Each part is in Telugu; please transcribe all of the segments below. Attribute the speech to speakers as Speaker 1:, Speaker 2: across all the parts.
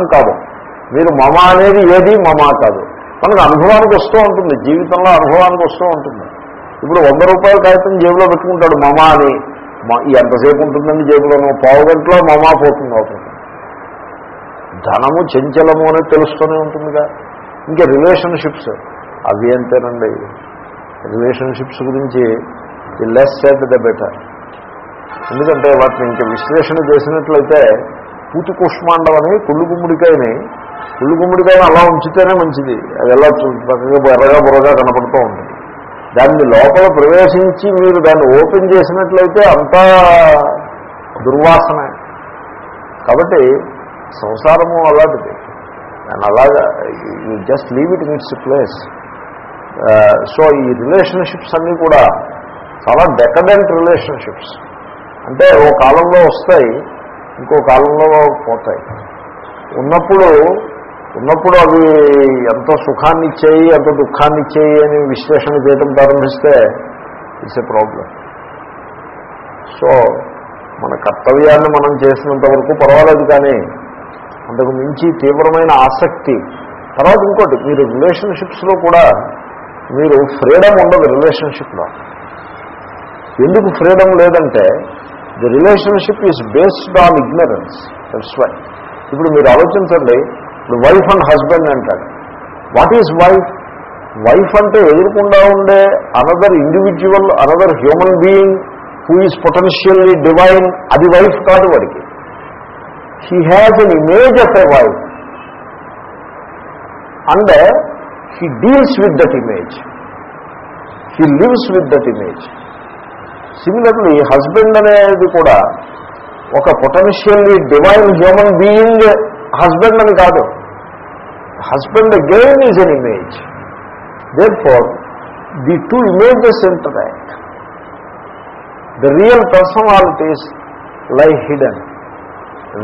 Speaker 1: కాదు. మీరు మమ అనేది ఏది మమ కాదు. మనకు అనుభవానికి వస్తూ ఉంటుంది. జీవితంలో అనుభవానికి వస్తూ ఉంటుంది. ఇప్పుడు వంద రూపాయల కాగితం జేబులో పెట్టుకుంటాడు మమ అని. ఎంతసేపు ఉంటుందండి జేబులోనూ? పావు గంటలో మమ పోతుంది అవుతుంది ధనము చంచలము అనేది తెలుస్తూనే ఉంటుందిగా. ఇంకా రిలేషన్షిప్స్ అవి అంతేనండి. రిలేషన్షిప్స్ గురించి the less said the better. ఎందుకంటే వాటిని ఇంకా విశ్లేషణ చేసినట్లయితే పూతి కుష్మాండవని కుళ్ళు గుమ్మడికాయని కుళ్ళు గుమ్మడికాయని అలా ఉంచితేనే మంచిది. అది ఎలా చూ- చక్కగా ఎర్రగా బుర్రగా కనపడుతూ ఉంటుంది. దాన్ని లోపల ప్రవేశించి మీరు దాన్ని ఓపెన్ చేసినట్లయితే అంతా దుర్వాసనే. కాబట్టి సంసారము అలాంటిది. అండ్ అలాగా you just leave it in its place so ఈ రిలేషన్షిప్స్ అన్నీ కూడా చాలా డెకడెంట్ రిలేషన్షిప్స్ అంటే ఓ కాలంలో వస్తాయి ఇంకో కాలంలో పోతాయి. ఉన్నప్పుడు ఉన్నప్పుడు అవి ఎంత సుఖాన్ని ఇచ్చాయి ఎంత దుఃఖాన్ని ఇచ్చేయి అని విశ్లేషణ చేయడం ప్రారంభిస్తే ఇట్స్ ఎ ప్రాబ్లం సో మన కర్తవ్యాన్ని మనం చేసినంత వరకు పర్వాలేదు కానీ అంతకు మించి తీవ్రమైన ఆసక్తి. తర్వాత ఇంకోటి మీరు రిలేషన్షిప్స్లో కూడా మీరు ఫ్రీడమ్ ఉండదు రిలేషన్షిప్లో. ఎందుకు ఫ్రీడమ్ లేదంటే the relationship is based on ignorance that's why ఇప్పుడు మీరు ఆలోచించండి. ఇప్పుడు వైఫ్ అండ్ హస్బెండ్ అంటాడు వాట్ ఈజ్ వైఫ్ వైఫ్ అంటే ఎదురుకుండా ఉండే another individual another human being who is potentially divine అది వైఫ్ కాదు వాడికి. He has an image of a wife and he deals with that image he lives with that image similarly husband అనేది కూడా ఒక potentially divine human being husband అని కాదు. Husband game is an image therefore the two images interact the real personalities lie hidden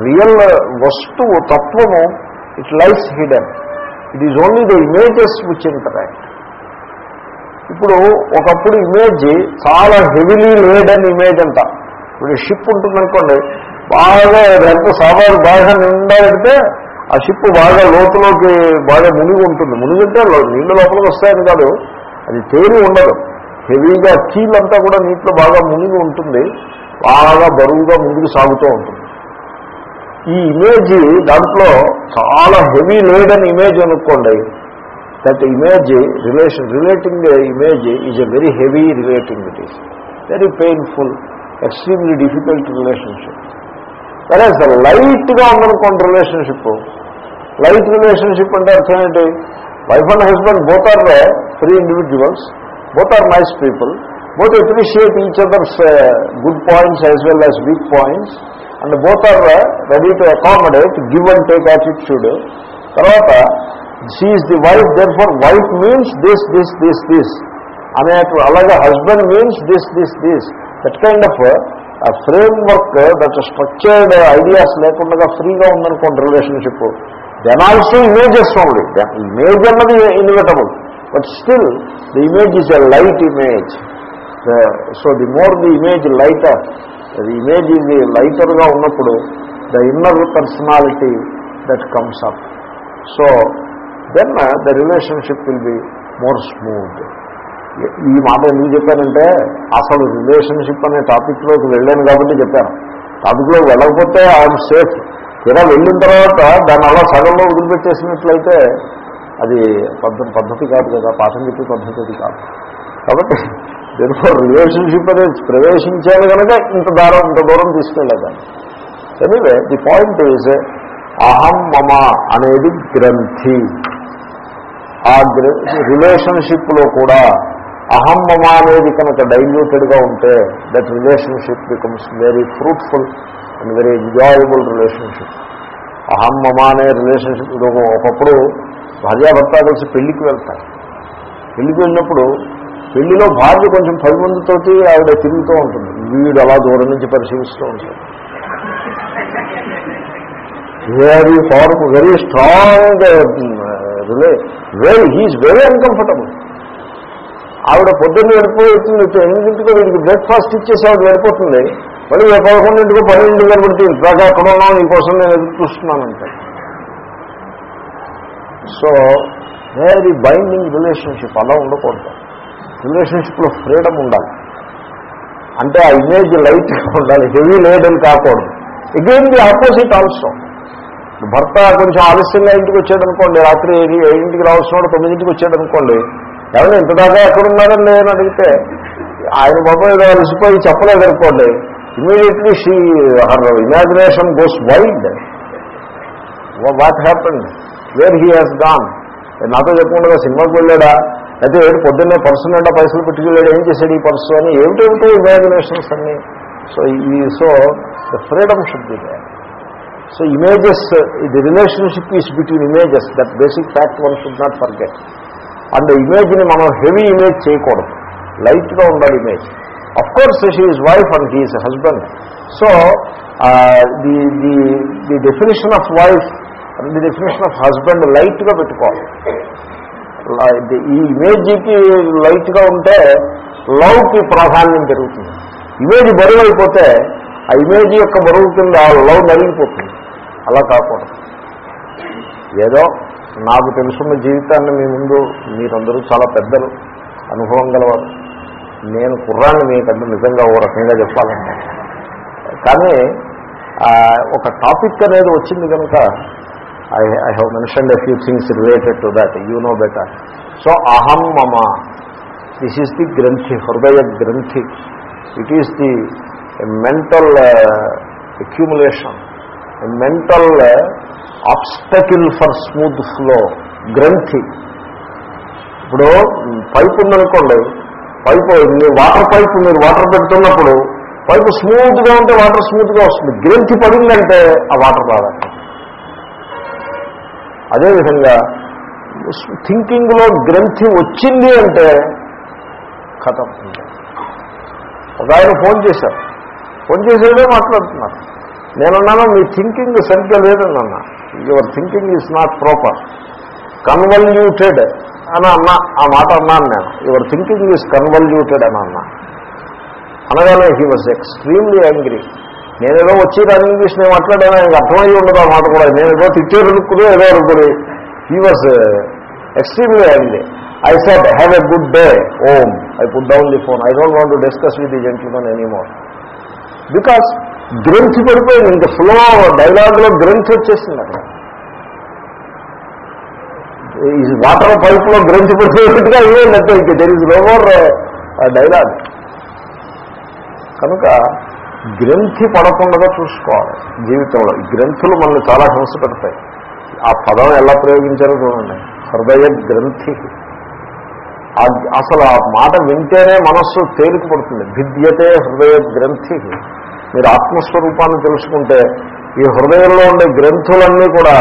Speaker 1: real వస్తువు తత్వము it lies hidden it is only the images which interact ఇప్పుడు ఒకప్పుడు ఇమేజ్ చాలా హెవీలీ లేడన్ ఇమేజ్ అంట. ఇప్పుడు షిప్ ఉంటుందనుకోండి బాగా ఎంత సామాను బాగా నిండా పెడితే ఆ షిప్ బాగా లోతులోకి బాగా మునిగి ఉంటుంది. మునిగి నీళ్ళ లోపలికి వస్తాయని కాదు. అది తేలి ఉండదు. హెవీగా కీలంతా కూడా నీటిలో బాగా మునిగి ఉంటుంది. బాగా బరువుగా ముందుకు సాగుతూ ఉంటుంది. ఈ ఇమేజ్ దాంట్లో చాలా హెవీ లేడన్ ఇమేజ్ అనుకోండి that image relation relating image is a very heavy relating it is very painful extremely difficult relationship సరే సార్ లైట్గా ఉందనుకోండి రిలేషన్షిప్ లైట్ రిలేషన్షిప్ అంటే అర్థం ఏంటి wife and husband both are free individuals both are nice people both appreciate each others good points as well as weak points and both are ready to accommodate give and take attitude తర్వాత she's the wife therefore wife means this this this this అనే అలాగే husband means this this this that kind of framework that structured ideas లేకుండా ఫ్రీగా ఉందనుకోండి relationship then also images only image అన్నది inevitable but still the image is a light image so the more the image lighter the image ఇది లైటర్గా ఉన్నప్పుడు the inner personality that comes up so then the relationship will be more smooth ఈ మాట ఎందుకు చెప్పానంటే అసలు రిలేషన్షిప్ అనే టాపిక్లోకి వెళ్ళాను కాబట్టి చెప్పాను. టాపిక్లోకి వెళ్ళకపోతే ఐఎమ్ సేఫ్ ఇలా వెళ్ళిన తర్వాత దాన్ని అలా సగంలో వదిలిపెట్టేసినట్లయితే అది పద్ధతి పద్ధతి కాదు కదా పాఠం చెప్పే పద్ధతి అది కాదు. కాబట్టి దీనిలో రిలేషన్షిప్ అనేది ప్రవేశించాలి కనుక ఇంత దూరం ఇంత దూరం తీసుకెళ్ళేదాన్ని. ఎనీవే ది పాయింట్ ఈజ్ అహం మమ అనేది గ్రంథి. ఆ రిలేషన్షిప్లో కూడా అహం మమ అనేది కనుక డైల్యూటెడ్గా ఉంటే that relationship becomes very fruitful and very enjoyable relationship అహం మమ అనే రిలేషన్షిప్ ఒకప్పుడు భార్యాభర్త కలిసి పెళ్ళికి వెళ్తారు. పెళ్ళికి వెళ్ళినప్పుడు పెళ్ళిలో భార్య కొంచెం పది మందితోటి ఆవిడ తిరుగుతూ ఉంటుంది. వీడు అలా దూరం నుంచి పరిశీలిస్తూ ఉంటాడు. Very firm very strong relay very he's very uncomfortable ఆవిడ పొద్దున్న వెళ్ళిపోతుంది ఎనిమిదింటికో వీడికి బ్రేక్ఫాస్ట్ ఇచ్చేసి ఆవిడ వెళ్ళిపోతుంది. మళ్ళీ పదకొండింటికో పన్నెండు కనబడితే ఇంతగా అక్కడ ఉన్నాం నీకోసం నేను ఎదురు చూస్తున్నానంటే. సో వెరీ బైండింగ్ రిలేషన్షిప్ అలా ఉండకూడదు. రిలేషన్షిప్లో ఫ్రీడమ్ ఉండాలి. అంటే ఆ ఇమేజ్ లైట్గా ఉండాలి హెవీ లేదని కాకూడదు. అగైన్ ది ఆపోజిట్ ఆల్సో భర్త కొంచెం ఆలస్యంగా ఇంటికి వచ్చాడు అనుకోండి రాత్రి ఏడింటికి రావాల్సిన తొమ్మిదింటికి వచ్చాడు అనుకోండి ఎవరైనా ఇంత దాకా ఎక్కడున్నారని నేను అడిగితే ఆయన బాబా ఏదో అలసిపోయి చెప్పలేదు అనుకోండి immediately she her imagination goes wild what happened where he has gone నాతో చెప్పకుండా సినిమాకి వెళ్ళాడా? అయితే ఏడు పొద్దున్నే పర్సు నిండా పైసలు పెట్టుకెళ్ళాడు ఏం చేశాడు ఈ పర్సు అని ఏమిటేమిటో ఇమాజినేషన్స్ అన్ని. సో ఈ so the freedom should be so images the relationship is between images that basic fact one should not forget and ఇమేజ్ని మనం హెవీ ఇమేజ్ చేయకూడదు. లైట్గా ఉండాలి image of course she is wife and he is husband so the the the definition of wife and the definition of husband లైట్గా పెట్టుకోవాలి. ఈ ఇమేజ్కి లైట్గా ఉంటే లవ్కి ప్రాధాన్యం పెరుగుతుంది. ఇమేజ్ బరువు అయిపోతే ఆ ఇమేజ్ యొక్క బరువు కింద లవ్ నలిగిపోతుంది. అలా కాకూడదు. ఏదో నాకు తెలుసున్న జీవితాన్ని మీ ముందు మీరందరూ చాలా పెద్దలు అనుభవం గలవారు. నేను కుర్రాన్ని మీకంటే నిజంగా ఓ రకంగా చెప్పాలంటే. కానీ ఒక టాపిక్ అనేది వచ్చింది కనుక I I have mentioned a few things related to that you know better. So అహం మమ. దిస్ ఈస్ ది గ్రంథి హృదయ గ్రంథి. It is the mental accumulation mental obstacle for smooth flow గ్రంథి ఇప్పుడు పైప్ ఉందనుకోండి పైపు మీరు వాటర్ పైప్ మీరు వాటర్ పెడుతున్నప్పుడు పైపు స్మూత్గా ఉంటే వాటర్ స్మూత్గా వస్తుంది. గ్రంథి పడిందంటే ఆ వాటర్ బాగా అదేవిధంగా థింకింగ్లో గ్రంథి వచ్చింది అంటే కథ. ఒక ఆయన ఫోన్ చేశారు. ఫోన్ చేసేదే మాట్లాడుతున్నారు. నేనున్నాను మీ థింకింగ్ సరిగ్గా లేదని అన్నా your thinking is not proper convoluted అని అన్నా ఆ మాట అన్నాను నేను. యువర్ థింకింగ్ ఈజ్ కన్వల్యూటెడ్ అని అన్నా. అనగానే హీ వాజ్ ఎక్స్ట్రీమ్లీ యాంగ్రీ నేనేదో వచ్చి దాని ఇంగ్లీష్ నేను మాట్లాడాను ఆయనకు అర్థమయ్యి ఉండదు ఆ మాట కూడా. నేనేదో తిట్టేది అనుకుని ఏదో అనుకుని he was extremely angry I said have a good day um I put down the phone I don't want to discuss with the gentlemen anymore because గ్రంథి పడిపోయింది. ఇంకా ఫ్లో డైలాగ్లో గ్రంథి వచ్చేసింది అక్కడ. ఈ వాటర్ పైప్లో గ్రంథి పడిపోయినట్టుగా అయ్యేందంటే ఇంకా దెర్ ఇస్ నోమోర్ డైలాగ్ కనుక గ్రంథి పడకుండా చూసుకోవాలి జీవితంలో. ఈ గ్రంథులు మనల్ని చాలా హింస పెడతాయి ఆ పదం ఎలా ప్రయోగించారో చూడండి. హృదయ గ్రంథి. అసలు ఆ మాట వింటేనే మనస్సు తేలికపడుతుంది. భిద్యతే హృదయ గ్రంథి. మీరు ఆత్మస్వరూపాన్ని తెలుసుకుంటే ఈ హృదయంలో ఉండే గ్రంథులన్నీ కూడా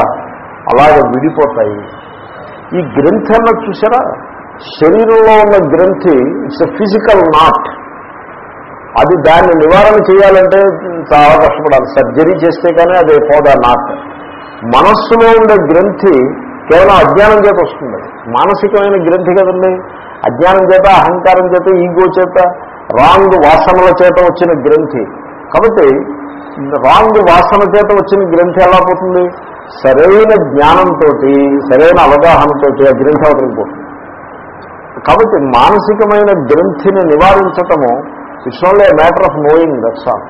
Speaker 1: అలాగే విడిపోతాయి. ఈ గ్రంథి అన్నది చూసారా? శరీరంలో ఉన్న గ్రంథి ఇట్స్ ఎ ఫిజికల్ నాట్. అది దాన్ని నివారణ చేయాలంటే చాలా కష్టపడాలి. సర్జరీ చేస్తే కానీ అది పోదా నాట్. మనస్సులో ఉండే గ్రంథి కేవలం అజ్ఞానం చేత వస్తుంది. మానసికమైన గ్రంథి కదండి. అజ్ఞానం చేత అహంకారం చేత ఈగో చేత రాంగ్ వాసనల చేత వచ్చిన గ్రంథి. కాబట్టి రాంగ్ వాసన చేత వచ్చిన గ్రంథి ఎలా పోతుంది? సరైన జ్ఞానంతో సరైన అవగాహనతో ఆ గ్రంథి అవతలికి పోతుంది. కాబట్టి మానసికమైన గ్రంథిని నివారించటము it's only matter of knowing that's all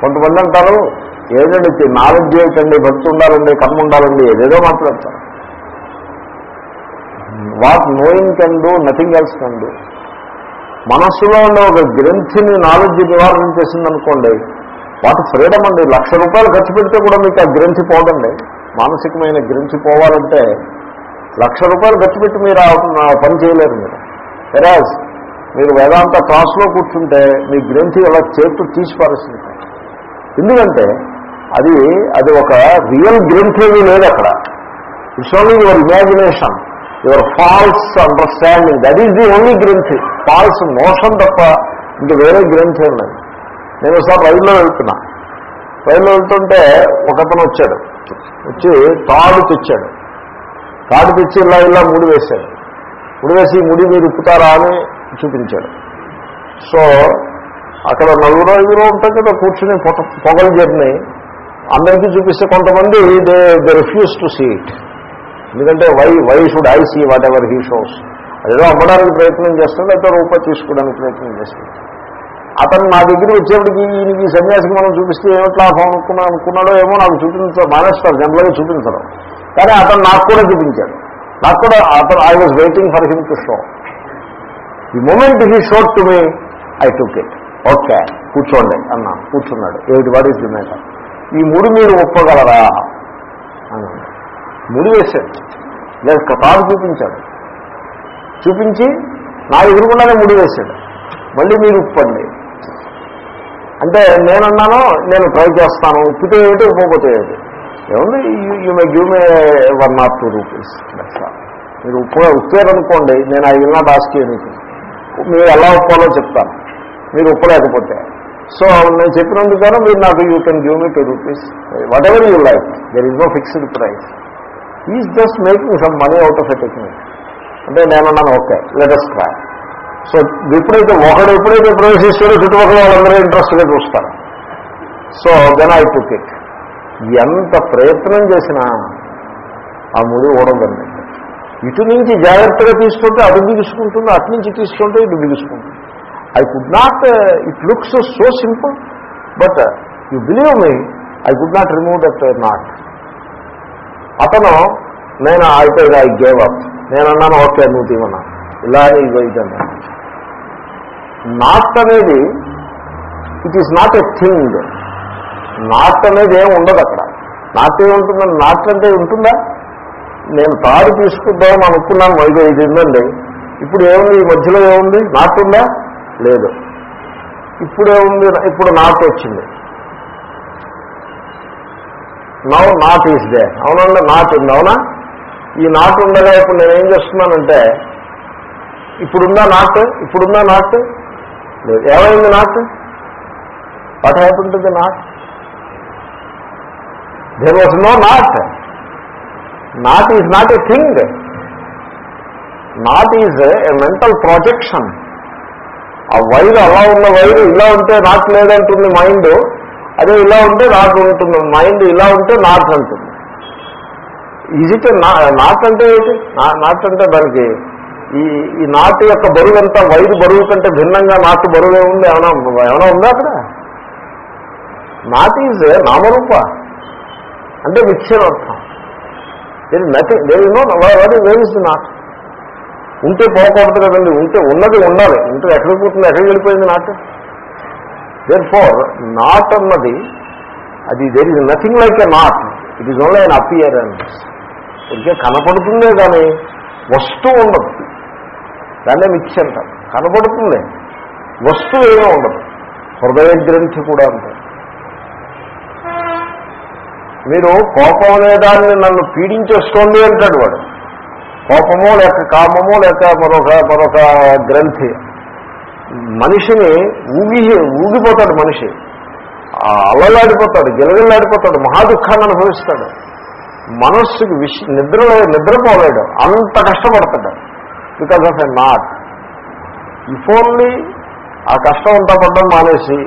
Speaker 1: కొంతమంది అంటారు ఏదండి నాలెడ్జ్ ఏమిటండి భక్తి ఉండాలండి కర్మ ఉండాలండి ఏదేదో మాట్లాడతారు. What knowing can do nothing else can do. మనస్సులో ఉండే ఒక గ్రంథిని నాలెడ్జ్ నివారణ చేసిందనుకోండి వాటి ఫ్రీడమ్ అండి. లక్ష రూపాయలు ఖర్చు పెడితే కూడా మీకు ఆ గ్రంథి పోదండి. మానసికమైన గ్రంథి పోవాలంటే లక్ష రూపాయలు ఖర్చు పెట్టి మీరు ఆ పని చేయలేరు మీరు. వెరాజ్ మీరు వేదాంత క్లాస్లో కూర్చుంటే మీ గ్రంథి అలా చేతు తీసిపారేసింది ఎందుకంటే అది అది ఒక రియల్ గ్రంథి ఏమీ లేదు అక్కడ. It's only your imagination your false understanding. That is the only గ్రంథి. ఫాల్స్ మోషన్ తప్ప ఇంక వేరే గ్రంథి ఉన్నాయి నేను ఒకసారి రైల్లో వెళ్తున్నా. రైల్లో వెళ్తుంటే ఒకతను వచ్చాడు. వచ్చి తాడు తెచ్చాడు. తాడు తెచ్చి ఇలా ఇలా ముడి వేశాడు. ముడి వేసి ముడి మీరు ఉప్పుతారా అని చూపించాడు. సో అక్కడ నలుగురు ఐదుగురు ఉంటాయి కదా కూర్చుని పొట పొగలు జర్నీ అందరికీ చూపిస్తే కొంతమంది they they refuse to see it ఎందుకంటే why why should I see whatever he shows అదేదో అమ్మడానికి ప్రయత్నం చేస్తాడు లేకపోతే రూపాయి తీసుకోవడానికి ప్రయత్నం చేస్తాడు. అతను నా దగ్గర వచ్చేప్పటికి ఈయనకి ఈ సన్యాసికి మనం చూపిస్తే ఏమిటి లాభం అనుకున్నా అనుకున్నాడో ఏమో నాకు చూపించారు మానేస్తారు జనరల్గా చూపించడం కానీ అతను నాకు కూడా చూపించాడు. నాకు కూడా అతను I was waiting for him to show ఈ moment he showed to me I took it okay కూర్చోండి అన్నా కూర్చున్నాడు. ఏమిటి వాట్ ఈస్ ది మ్యాటర్ ఈ ముడి మీరు ఒప్పగలరా? ముడి వేశాడు లేదు తాను చూపించాడు చూపించి నా ఎదురుకుండానే ముడి వేశాడు మళ్ళీ మీరు ఉప్పండి అంటే నేనన్నాను నేను ట్రై చేస్తాను. ఉప్పితే ఏమిటి ఉప్పపోతే ఏమిటి? ఏముంది? You may give me one not two rupees మీరు ఉప్పు ఉప్పారనుకోండి నేను ఐ విల్ నాట్ ఆస్క్ మీకు. మీరు ఎలా ఉప్పాలో చెప్తాను. మీరు ఉప్పలేకపోతే. సో నేను చెప్పినందుకైనా మీరు నాకు you can give me two rupees whatever you like there is no fixed price is just making some money out of a technique అంటే నేనన్నాను ఓకే లెటస్ ట్రై సో ఎప్పుడైతే ఒకడు ఎప్పుడైతే ప్రవేశిస్తారో చుట్టుపక్కల వాళ్ళందరూ ఇంట్రెస్ట్గా చూస్తారు. So then I took it ఎంత ప్రయత్నం చేసినా ఆ ముడి ఓడదండి ఇటు నుంచి జాగ్రత్తగా తీసుకుంటే అటు బిగుసుకుంటుంది అటు నుంచి తీసుకుంటే ఇటు బిగుసుకుంటుంది. I could not it looks so simple but you believe me I could not remove that knot అతను నేను అయితే ఐ గేవ్ అప్ నేను అన్నాను ఓకే నువ్వు తీమన్నా ఇలా ఇది ఇదన్నా నాట్ అనేది it is not a thing knot అనేది ఏమి ఉండదు అక్కడ. నాట్ ఏముంటుందని నాట్ అంటే ఉంటుందా? నేను తాడు తీసుకుందాం అనుకున్నాను ఐదు ఇది ఉందండి ఇప్పుడు ఏముంది? ఈ మధ్యలో ఏముంది? నాట్ ఉందా? లేదు. ఇప్పుడేముంది ఇప్పుడు నాట్ వచ్చింది. నవ్ నాట్ ఈస్ దే అవునండి నాట్ ఉంది. అవునా? ఈ నాట్ ఉండగా ఇప్పుడు నేనేం చేస్తున్నానంటే ఇప్పుడుందా నాట్ ఇప్పుడుందా నాట్ లేదు ఏమైంది knot what happen to the knot there was no knot knot is knot a thing knot is a mental projection ఆ వైర్ అలా ఉన్న వైరు ఇలా ఉంటే నాట్ లేదంటుంది మైండ్ అదే ఇలా ఉంటే నాట్ ఉంటుంది మైండ్ ఇలా ఉంటే నాట్ అంటుంది. ఈజ్ ఇట్ నాట్ అంటే ఏంటి? నాట్ అంటే దానికి ఈ ఈ నాటు యొక్క బరువు అంతా వైరు బరువు కంటే భిన్నంగా నాటు బరువు ఏముంది ఏమైనా ఏమైనా ఉందా అక్కడ? నాట్ ఈజ్ నామరూప. అంటే మిక్చర్ అర్థం దేని నథింగ్ దేని నో వాడి వేర్ ఇస్ నాట్ ఉంటే పోకూడదు కదండి ఉంటే ఉన్నది ఉండాలి. ఉంటే ఎక్కడికి పోతుంది ఎక్కడికి వెళ్ళిపోయింది నాటు దేర్ ఫోర్ నాట్ అన్నది అది there is nothing like a knot it is only an appearance ఇంకే కనపడుతుందే కానీ వస్తువు ఉండదు. దాన్నే మిక్స్ అంటారు కనపడుతుంది. వస్తువు ఏమీ ఉండదు. హృదయ గ్రంథి కూడా ఉంటుంది మీరు కోపం అనేదాన్ని నన్ను పీడించేస్తోంది అంటాడు వాడు. కోపమో లేక కామమో లేక మరొక మరొక గ్రంథి. మనిషిని ఊగి ఊగిపోతాడు మనిషి. అల్లలాడిపోతాడు గిలగిల్లాడిపోతాడు మహాదుఖాన్ని అనుభవిస్తాడు. మనస్సుకి విష నిద్ర నిద్రపోలేడు అంత కష్టపడతాడు. Because of a knot if only ఆ కష్టం అంతా పడ్డం మానేసి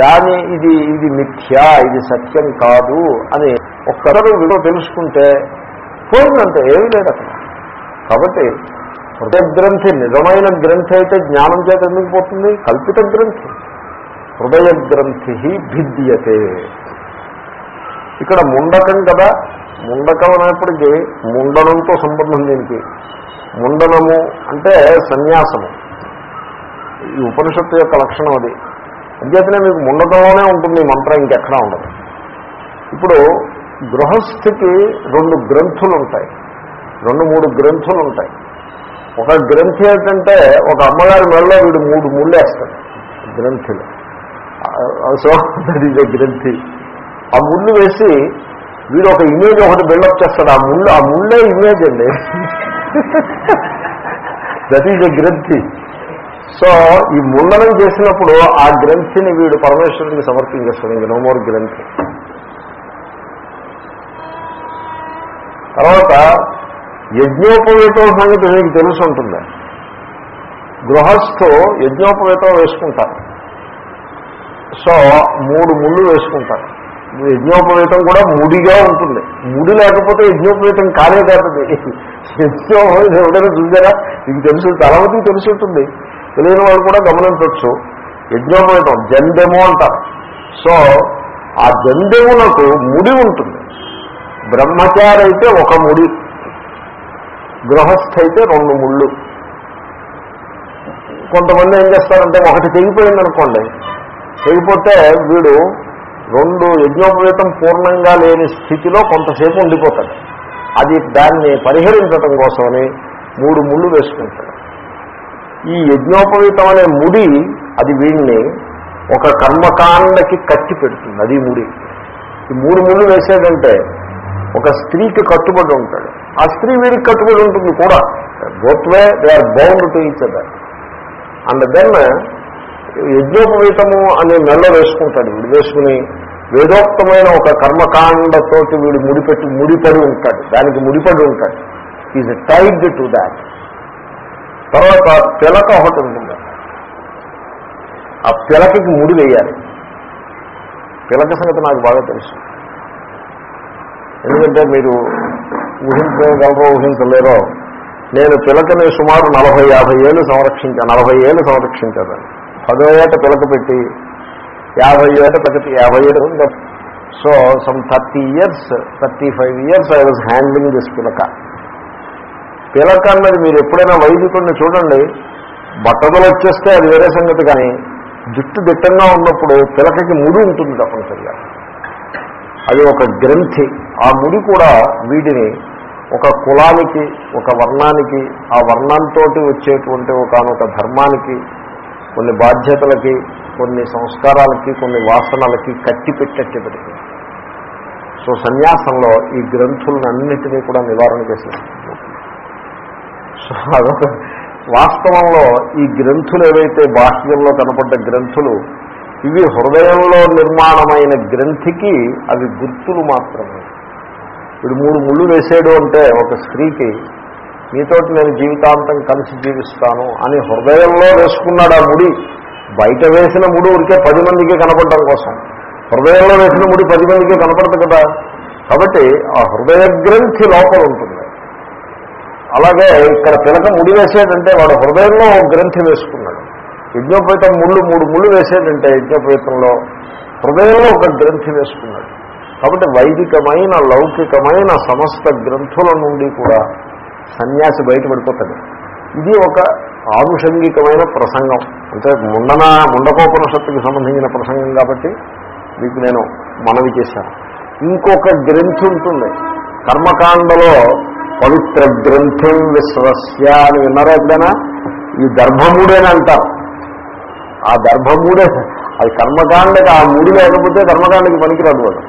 Speaker 1: దాని ఇది ఇది మిథ్యా ఇది సత్యం కాదు అని ఒక్కరు విలువ తెలుసుకుంటే పోయిందంటే ఏమీ లేదు అక్కడ. కాబట్టి హృదయ గ్రంథి నిజమైన గ్రంథి అయితే జ్ఞానం చేత ఎందుకు పోతుంది? కల్పిత గ్రంథి. హృదయ గ్రంథి భిద్యతే. ఇక్కడ ముండకం కదా. ముండకం అనేప్పటికీ ముండనంతో సంబంధం దీనికి. ముండనము అంటే సన్యాసము. ఈ ఉపనిషత్తు యొక్క లక్షణం అది. అంచేతనే మీకు ముండకంలోనే ఉంటుంది మంత్రం ఇంకెక్కడా ఉండదు. ఇప్పుడు గృహస్థికి రెండు గ్రంథులు ఉంటాయి. రెండు మూడు గ్రంథులు ఉంటాయి. ఒక గ్రంథి ఏంటంటే ఒక అమ్మగారి మెడలో వీడు మూడు ముళ్ళు వేస్తాడు గ్రంథులు. సో దట్ ఈజ్ గ్రంథి. ఆ ముళ్ళు వేసి వీడు ఒక ఇమేజ్ ఒకటి బిల్డప్ చేస్తాడు. ఆ ముళ్ళు ఆ ముళ్ళే ఇమేజ్ అండి. దట్ ఈజ్ ఎ గ్రంథి. సో ఈ ముండనం చేసినప్పుడు ఆ గ్రంథిని వీడు పరమేశ్వరునికి సమర్పించేస్తాడు. ఇంక నోమోర్ గ్రంథి. తర్వాత యజ్ఞోపవేతం సంగతి మీకు తెలుసు ఉంటుంది గృహస్థు యజ్ఞోపవేతం వేసుకుంటారు. సో మూడు ముళ్ళు వేసుకుంటారు. యజ్ఞోపవేతం కూడా ముడిగా ఉంటుంది. ముడి లేకపోతే యజ్ఞోపవేతం కానే కాదు యజ్ఞోపవేతం ఎవరైనా చూసారా? మీకు తెలుసు చాలా తెలిసి ఉంటుంది. తెలియని వాళ్ళు కూడా గమనించవచ్చు యజ్ఞోపవేతం జందెము అంటారు. సో ఆ జందెమునకు ముడి ఉంటుంది. బ్రహ్మచారి అయితే ఒక ముడి. గృహస్థ అయితే రెండు ముళ్ళు. కొంతమంది ఏం చేస్తారంటే ఒకటి తెగిపోయిందనుకోండి. తెగిపోతే వీడు రెండు యజ్ఞోపవేతం పూర్ణంగా లేని స్థితిలో కొంతసేపు ఉండిపోతాడు. అది దాన్ని పరిహరించడం కోసమని మూడు ముళ్ళు వేసుకుంటాడు. ఈ యజ్ఞోపవీతం అనే ముడి అది వీడిని ఒక కర్మకాండకి కట్టి పెడుతుంది అది ముడి. ఈ మూడు ముళ్ళు వేసేదంటే ఒక స్త్రీకి కట్టుబడి ఉంటాడు. ఆ స్త్రీ వీడికి కట్టుబడి ఉంటుంది కూడా. Both way they are bound to each other and then యజ్ఞోపవీతము అనే మెల్ల వేసుకుంటాడు వీడు. వేసుకుని వేదోక్తమైన ఒక కర్మకాండతోటి వీడు ముడిపెట్టి ముడిపడి ఉంటాడు. దానికి ముడిపడి ఉంటాడు. ఈజ్ టైడ్ టు దాట్ తర్వాత పిలక ఒకటి ఉంటుంది. ఆ పిలకకి ముడి వేయాలి. పిలక సంగతి నాకు బాగా తెలుసు. ఎందుకంటే మీరు ఊహించగలరో ఊహించలేరో నేను పిలకని సుమారు నలభై యాభై ఏళ్ళు సంరక్షించాను నలభై ఏళ్ళు సంరక్షించాను. పదో ఏట పిలక పెట్టి యాభై ఏట పెద్ద యాభై ఏడు so some thirty years thirty five years I was handling this పిలక. పిలక అన్నది మీరు ఎప్పుడైనా వైదికుడిని చూడండి బట్టదలు వచ్చేస్తే అది వేరే సంగతి కానీ జుట్టు దిట్టంగా ఉన్నప్పుడు పిలకకి ముడి ఉంటుంది తప్పనిసరిగా. అది ఒక గ్రంథి. ఆ ముడి కూడా వీటిని ఒక కులానికి ఒక వర్ణానికి ఆ వర్ణంతో వచ్చేటువంటి ఒకనొక ధర్మానికి కొన్ని బాధ్యతలకి కొన్ని సంస్కారాలకి కొన్ని వాసనలకి కట్టి పెట్టట్టు పెడుతుంది సో సన్యాసంలో ఈ గ్రంథులన్నింటినీ కూడా నివారణ చేసేస్తుంది సో అదొక వాస్తవంలో ఈ గ్రంథులు ఏవైతే బాహ్యంలో కనపడ్డ గ్రంథులు ఇవి హృదయంలో నిర్మాణమైన గ్రంథికి అవి గుర్తులు మాత్రమే. ఇప్పుడు మూడు ముళ్ళు వేసేడు అంటే ఒక స్త్రీకి మీతోటి నేను జీవితాంతం కలిసి జీవిస్తాను అని హృదయంలో వేసుకున్నాడు ఆ ముడి. బయట వేసిన ముడి ఉడికే పది మందికి కనపడటం కోసం. హృదయంలో వేసిన ముడి పది మందికి కనపడదు కదా. కాబట్టి ఆ హృదయ గ్రంథి లోపల ఉంటుంది. అలాగే ఇక్కడ పిలక ముడి వేసేటంటే వాడు హృదయంలో ఒక గ్రంథి వేసుకున్నాడు. యజ్ఞోపేతం ముళ్ళు మూడు ముళ్ళు వేసేటంటే యజ్ఞోపేతంలో హృదయంలో ఒక గ్రంథి వేసుకున్నాడు. కాబట్టి వైదికమైన లౌకికమైన సమస్త గ్రంథుల నుండి కూడా సన్యాసి బయటపడిపోతాడు. ఇది ఒక ఆనుషంగికమైన ప్రసంగం. అంటే ముండన ముండకోపనిషత్తుకి సంబంధించిన ప్రసంగం కాబట్టి మీకు నేను మనవి చేశాను. ఇంకొక గ్రంథి ఉంటుంది. కర్మకాండలో పవిత్ర గ్రంథం విశ్వస్య అని విన్నారా ఎప్పుడైనా? ఈ దర్భమూడేని ఆ ఆ దర్భమూడే అది కర్మకాండకి ఆ మూడు లేకపోతే కర్మకాండకి పనికిరాదు వాడు.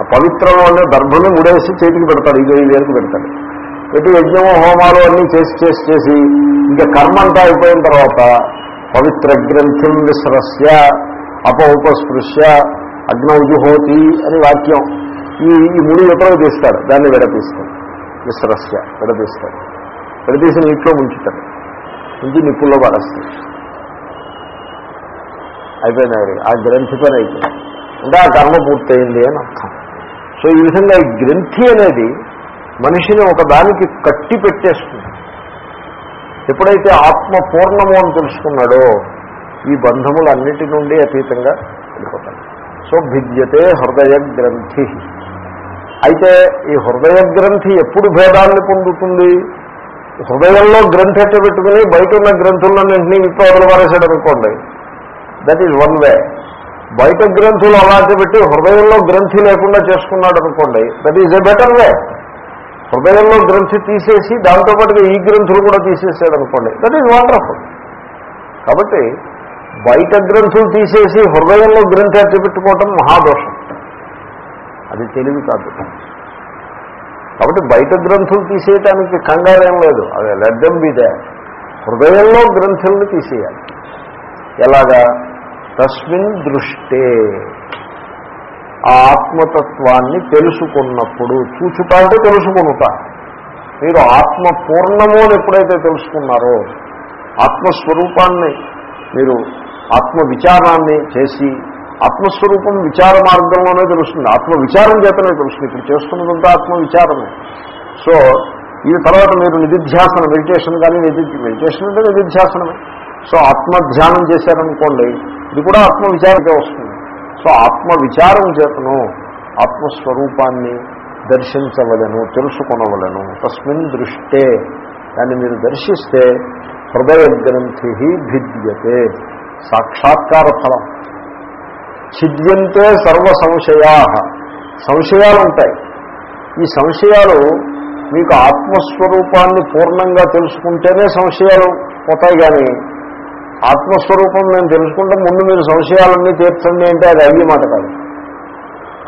Speaker 1: ఆ పవిత్రం అనే దర్భని మూడేసి చేతికి పెడతాడు ఇది ఈ వేలకు పెడతాడు. పెట్టి యజ్ఞము హోమాలు అన్నీ చేసి చేసి చేసి ఇంకా కర్మ అంతా అయిపోయిన తర్వాత పవిత్ర గ్రంథం విశ్రస్య అపౌపస్పృశ్య అగ్నౌజుహోతి అని వాక్యం. ఈ ఈ ముడి ఎప్పుడో తీస్తాడు దాన్ని విడతీస్తాడు విశ్రస్య విడదీస్తాడు. విడదీసి నీటిలో ముంచుతాడు. ముంచి నిప్పుల్లో పడేస్తాడు. అయిపోయింది ఆ గ్రంథి పని అయిపోయింది. అంటే ఆ కర్మ పూర్తయింది అని అర్థం. సో ఈ విధంగా ఈ గ్రంథి అనేది మనిషిని ఒకదానికి కట్టి పెట్టేస్తుంది. ఎప్పుడైతే ఆత్మ పూర్ణము అని తెలుసుకున్నాడో ఈ బంధములన్నిటి నుండి అతీతంగా వెళ్ళిపోతాడు. సో భిద్యతే హృదయ గ్రంథి. అయితే ఈ హృదయ గ్రంథి ఎప్పుడు భేదాన్ని పొందుతుంది? హృదయంలో గ్రంథి ఎట్టబెట్టుకుని బయట ఉన్న గ్రంథులన్నింటినీ విప్లవాదులు పారేశాడు అనుకోండి. దట్ ఈజ్ వన్ వే బయట గ్రంథులు అలాంటి పెట్టి హృదయంలో గ్రంథి లేకుండా చేసుకున్నాడు అనుకోండి that is a better way హృదయంలో గ్రంథి తీసేసి దాంతోపాటుగా ఈ గ్రంథులు కూడా తీసేసాడు అనుకోండి దట్ ఈజ్ వండర్ఫుల్ కాబట్టి బయట గ్రంథులు తీసేసి హృదయంలో గ్రంథి అట్టి పెట్టుకోవటం మహాదోషం. అది తెలివి కాదు. కాబట్టి బయట గ్రంథులు తీసేయటానికి కంగారేం లేదు. అదే లడ్డం బీదే హృదయంలో గ్రంథుల్ని తీసేయాలి. ఎలాగా? తస్మిన్ దృష్టే. ఆ ఆత్మతత్వాన్ని తెలుసుకున్నప్పుడు చూచుట అంటే తెలుసుకునుట. మీరు ఆత్మ పూర్ణము అని ఎప్పుడైతే తెలుసుకున్నారో ఆత్మస్వరూపాన్ని మీరు ఆత్మ విచారాన్ని చేసి ఆత్మస్వరూపం విచార మార్గంలోనే తెలుస్తుంది. ఆత్మ విచారం చేతనే తెలుస్తుంది. ఇప్పుడు చేస్తున్నదంతా ఆత్మ విచారమే సో ఈ తర్వాత మీరు నిధిధ్యాసన మెడిటేషన్ కానీ నిధి మెడిటేషన్ అంటే నిధిధ్యాసనమే. సో ఆత్మధ్యానం చేశారనుకోండి ఇది కూడా ఆత్మ విచారకే వస్తుంది. సో ఆత్మ విచారం చేతను ఆత్మస్వరూపాన్ని దర్శించవలను తెలుసుకొనవలను. తస్మిన్ దృష్టే దాన్ని మీరు దర్శిస్తే హృదయ గ్రంథి భిద్యతే. సాక్షాత్కార ఫలం. ఛిద్యంతే సర్వ సంశయా. సంశయాలు ఉంటాయి. ఈ సంశయాలు మీకు ఆత్మస్వరూపాన్ని పూర్ణంగా తెలుసుకుంటేనే సంశయాలు పోతాయి కానీ ఆత్మస్వరూపం మేము తెలుసుకుంటే ముందు మీరు సంశయాలన్నీ తీర్చండి అంటే అది అయ్యే మాట కాదు.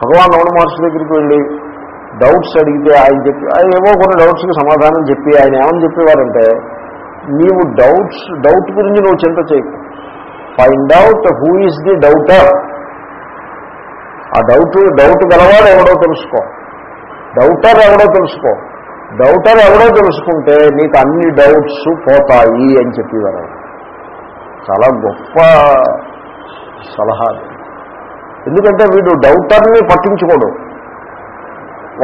Speaker 1: భగవాన్ రమణ మహర్షి దగ్గరికి వెళ్ళి డౌట్స్ అడిగితే ఆయన చెప్పి ఏవో కొన్ని డౌట్స్కి సమాధానం చెప్పి ఆయన ఏమని చెప్పేవారంటే నీవు డౌట్స్ డౌట్ గురించి నువ్వు చింత చేయకు find out who is the doubter ఆ డౌట్ డౌట్ గలవాడు ఎవడో తెలుసుకో. డౌటర్ ఎవడో తెలుసుకో. డౌటర్ ఎవడో తెలుసుకుంటే నీకు అన్ని డౌట్స్ పోతాయి అని చెప్పేవారు చాలా గొప్ప సలహా ఎందుకంటే వీడు డౌటర్ని పట్టించుకోడు.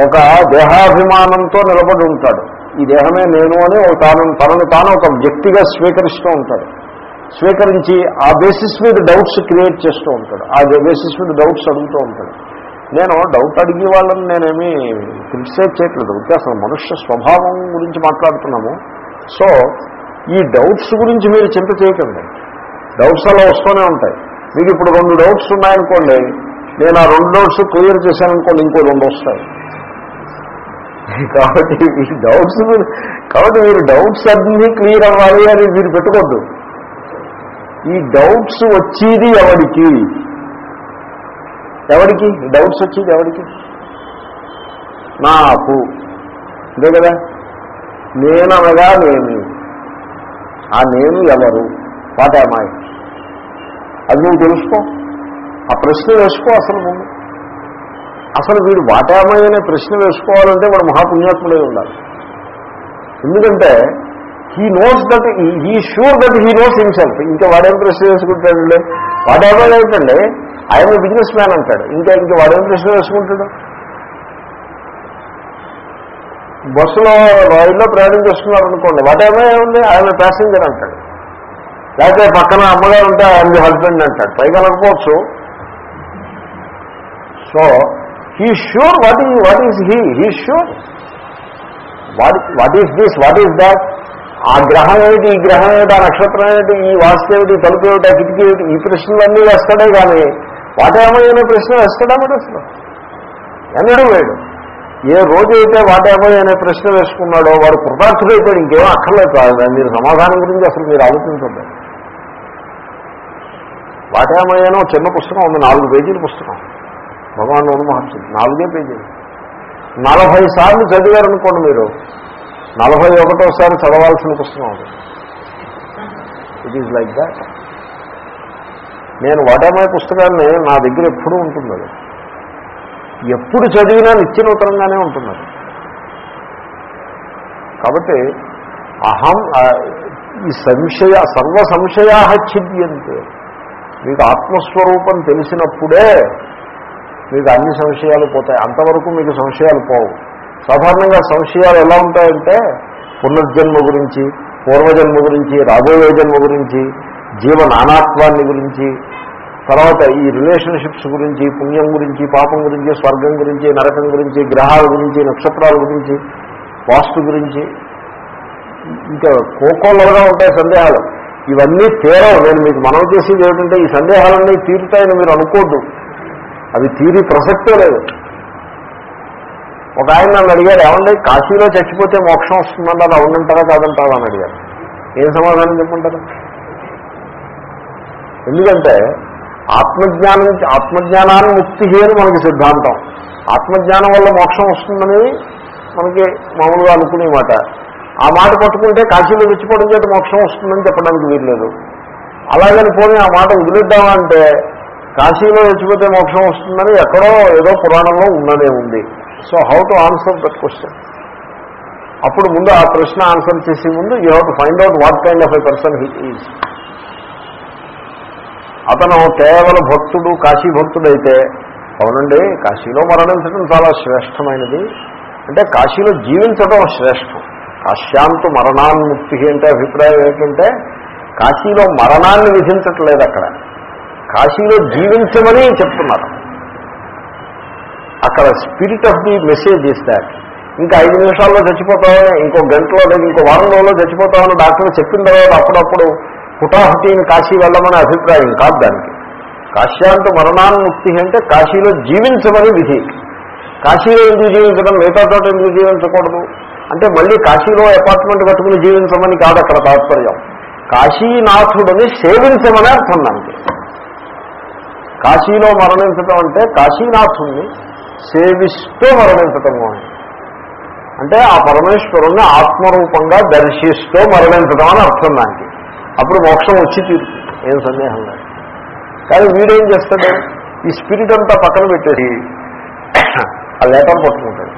Speaker 1: ఒక దేహాభిమానంతో నిలబడి ఉంటాడు. ఈ దేహమే నేను అని ఒక తాను తనను తాను ఒక వ్యక్తిగా స్వీకరిస్తూ ఉంటాడు. స్వీకరించి ఆ బేసిస్ మీద డౌట్స్ క్రియేట్ చేస్తూ ఉంటాడు. ఆ బేసిస్ మీద డౌట్స్ అడుగుతూ ఉంటాడు. నేను డౌట్ అడిగే వాళ్ళని నేనేమీ క్రిటిసైజ్ చేయట్లేదు. ఓకే అసలు మనుష్య స్వభావం గురించి మాట్లాడుతున్నాము. సో ఈ డౌట్స్ గురించి మీరు చింత చేయకండి. డౌట్స్ అలా వస్తూనే ఉంటాయి. మీకు ఇప్పుడు రెండు డౌట్స్ ఉన్నాయనుకోండి నేను ఆ రెండు డౌట్స్ క్లియర్ చేశాననుకోండి ఇంకో రెండు వస్తాయి. కాబట్టి ఈ డౌట్స్ మీరు కాబట్టి మీరు డౌట్స్ అన్నీ క్లియర్ అవ్వాలి అని మీరు పెట్టుకోద్దు ఈ డౌట్స్ వచ్చేది ఎవరికి? ఎవరికి? డౌట్స్ వచ్చేది ఎవరికి? నాకు. అంతే కదా? నేననగా నేను ఆ నేను ఎవరు? వాట్ అమ్మాయి అది నువ్వు తెలుసుకో. ఆ ప్రశ్న వేసుకో అసలు ముందు అసలు వీడు వాటామయ్య అనే ప్రశ్న వేసుకోవాలంటే వాడు మహాపుణ్యాత్ముడై ఉండాలి. ఎందుకంటే he knows that he sure that he knows himself ఇంకా వాడేం ప్రశ్న వేసుకుంటాడండి? వాటామయ్య ఏంటండి ఆయన బిజినెస్ మ్యాన్ అంటాడు. ఇంకా ఇంకా వాడేం ప్రశ్న వేసుకుంటాడు? బస్సులో రైల్లో ప్రయాణం చేస్తున్నారు అనుకోండి వాటేమో ఉంది ఆయన ప్యాసింజర్ అంటాడు. లేకపోతే పక్కన అమ్మగారు ఉంటే ఆయన హస్బెండ్ అంటాడు. పైగా అనకపోవచ్చు సో హీ ష్యూర్ వాట్ ఈ what is he he sure what what is this what is that ఆ గ్రహం ఏమిటి? ఈ గ్రహం ఏమిటి? ఆ నక్షత్రం ఏమిటి? ఈ వాస్తు ఏమిటి? తలుపు ఏమిటి? ఆ కిటికీ ఏమిటి? ఈ ప్రశ్నలన్నీ వేస్తాడే కానీ వాటేమయ్యనే ప్రశ్న వేస్తాడా మరి అసలు? ఎన్నడూ లేడు ఏ రోజు అయితే అనే ప్రశ్న వేసుకున్నాడో వాడు కృతార్థుడైపోయాడు ఇంకేమో అక్కర్లేదు కాదు. మీరు సమాధానం గురించి అసలు మీరు ఆలోచించండి వాటేమయ్యనో చిన్న పుస్తకం ఉంది నాలుగు పేజీల పుస్తకం. భగవాన్ మహర్షి నాలుగే పేజీలు. నలభై సార్లు చదివారనుకోండి మీరు. నలభై ఒకటోసారి చదవాల్సిన పుస్తకం అది. ఇట్ ఈజ్ లైక్ దాట్ నేను వాటేమై పుస్తకాన్ని నా దగ్గర ఎప్పుడూ ఉంటుంది అది. ఎప్పుడు చదివినా నిత్యనూతనంగానే ఉంటుంది అది. కాబట్టి అహం ఈ సంశయ సర్వ సంశయా ఛిద్యంతే. మీకు ఆత్మస్వరూపం తెలిసినప్పుడే మీకు అన్ని సంశయాలు పోతాయి. అంతవరకు మీకు సంశయాలు పోవు. సాధారణంగా సంశయాలు ఎలా ఉంటాయంటే పునర్జన్మ గురించి పూర్వజన్మ గురించి రాబోయే జన్మ గురించి జీవ నానాత్వాన్ని గురించి తర్వాత ఈ రిలేషన్షిప్స్ గురించి పుణ్యం గురించి పాపం గురించి స్వర్గం గురించి నరకం గురించి గ్రహాల గురించి నక్షత్రాల గురించి వాస్తు గురించి ఇంకా కోకోలగా ఉంటాయి సందేహాలు. ఇవన్నీ తీరవు. నేను మీకు మనం చేసేది ఏమిటంటే ఈ సందేహాలన్నీ తీరుతాయని మీరు అనుకోద్దు. అవి తీరి ప్రసక్తే లేదు. ఒక ఆయన నన్ను అడిగారు ఏమండి కాశీలో చచ్చిపోతే మోక్షం వస్తుందండి అది అవునంటారా కాదంటారా? అని అడిగారు ఏం సమాధానం చెప్పుంటారు ఎందుకంటే ఆత్మజ్ఞానం ఆత్మజ్ఞానాన్ని ముక్తి అని మనకి సిద్ధాంతం. ఆత్మజ్ఞానం వల్ల మోక్షం వస్తుందని మనకి మామూలుగా అనుకునే మాట. ఆ మాట పట్టుకుంటే కాశీలో తెచ్చిపోవడం చేత మోక్షం వస్తుందని చెప్పడానికి వీల్లేదు. అలాగని పోనీ ఆ మాట వదిలేద్దామా అంటే కాశీలో తెచ్చిపోతే మోక్షం వస్తుందని ఎక్కడో ఏదో పురాణంలో ఉన్నదే ఉంది. So how to answer that question అప్పుడు ముందు ఆ ప్రశ్న ఆన్సర్ చేసే ముందు you have to find out what kind of a person he is అతను కేవల భక్తుడు కాశీ భక్తుడైతే అవునండి కాశీలో మరణించడం చాలా శ్రేష్టమైనది. అంటే కాశీలో జీవించడం శ్రేష్టం. కాశ్యాంతు మరణాన్ముక్తి అంటే అభిప్రాయం ఏంటంటే కాశీలో మరణాన్ని విధించట్లేదు అక్కడ. కాశీలో జీవించమని చెప్తున్నారు. అక్కడ spirit of the message is that ఇంకా ఐదు నిమిషాల్లో చచ్చిపోతామని ఇంకో గంటలో లేదు ఇంకో వారం రోజుల్లో చచ్చిపోతామని డాక్టర్ చెప్పిన తర్వాత అప్పుడప్పుడు హుటాహుటీని కాశీ వెళ్ళమనే అభిప్రాయం కాదు దానికి. కాశ్యాంత మరణాన్ముక్తి అంటే కాశీలో జీవించమని విధి. కాశీలో ఎందుకు జీవించడం? మిగతా చోట ఎందుకు జీవించకూడదు? అంటే మళ్ళీ కాశీలో అపార్ట్మెంట్ కట్టుకుని జీవించమని కాదు అక్కడ తాత్పర్యం. కాశీనాథుడిని సేవించమని అర్థం దానికి. కాశీలో మరణించటం అంటే కాశీనాథుణ్ణి సేవిస్తూ మరణించటము అని. అంటే ఆ పరమేశ్వరుణ్ణి ఆత్మరూపంగా దర్శిస్తూ మరణించడం అని అర్థం దానికి. అప్పుడు మోక్షం వచ్చి తీరుతుంది. ఏం సందేహం లేదు. కానీ వీడేం చేస్తాడు? ఈ స్పిరిట్ అంతా పక్కన పెట్టేసి ఆ లేటర్ పట్టుకుంటాడు.